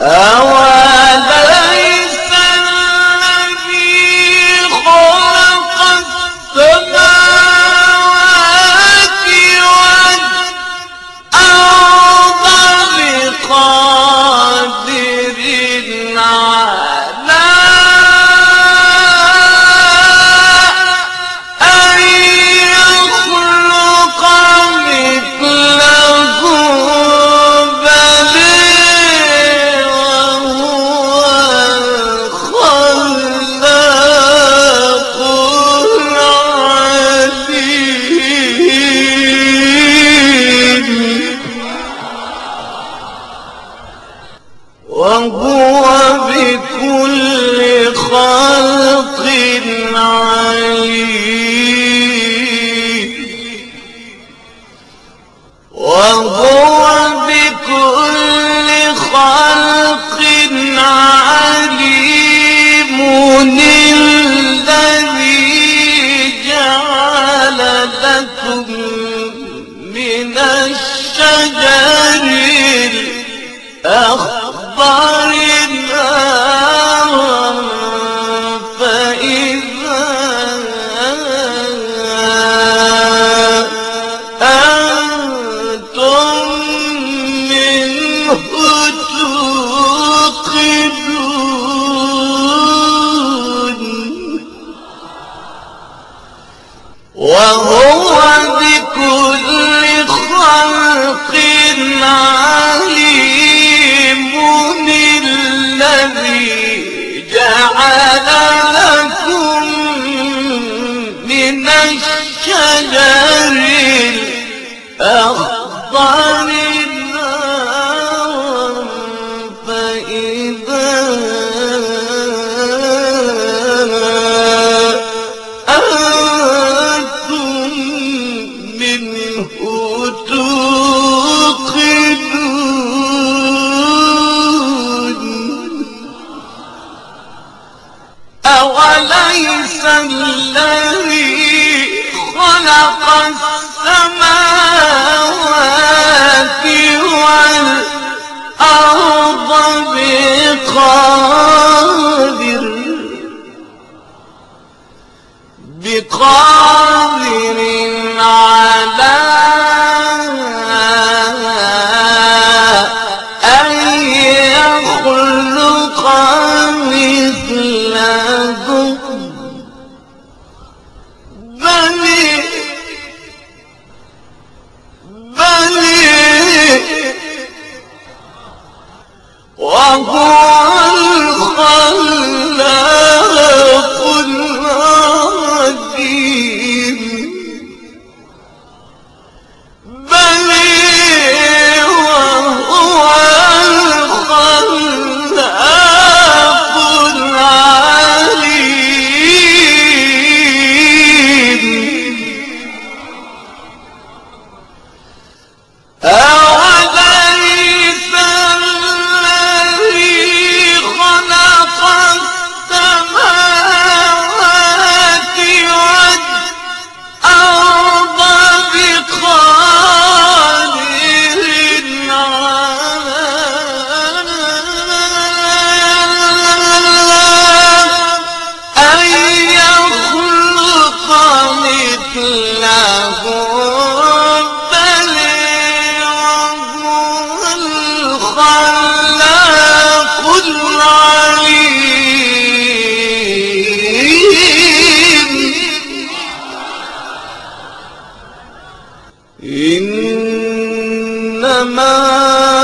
Oh! وهو بكل الذي خلق السماوات الله فما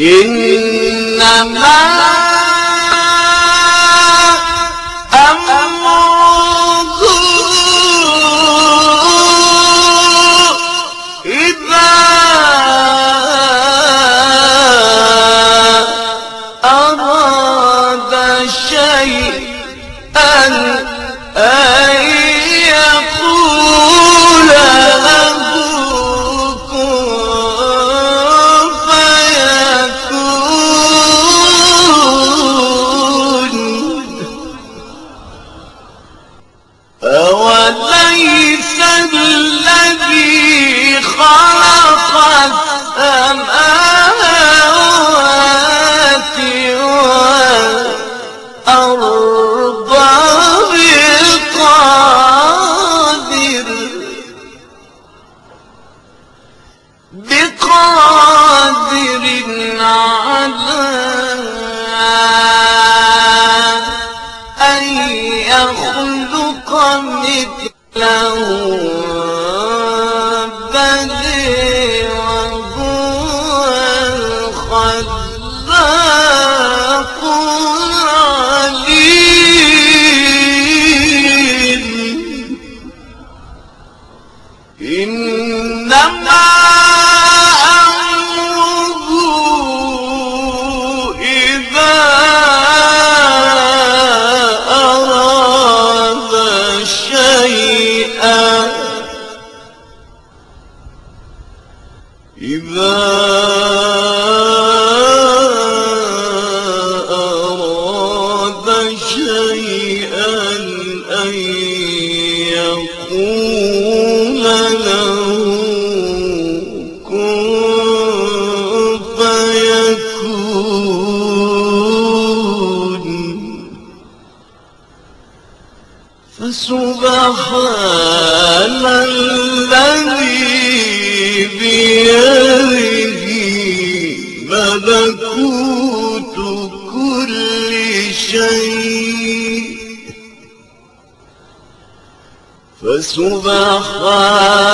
إنما بقادر على أن يخلق مثله إنما إذا أراد شيئا أن يقول له كن فيكون. فسبحان الذي سبحانك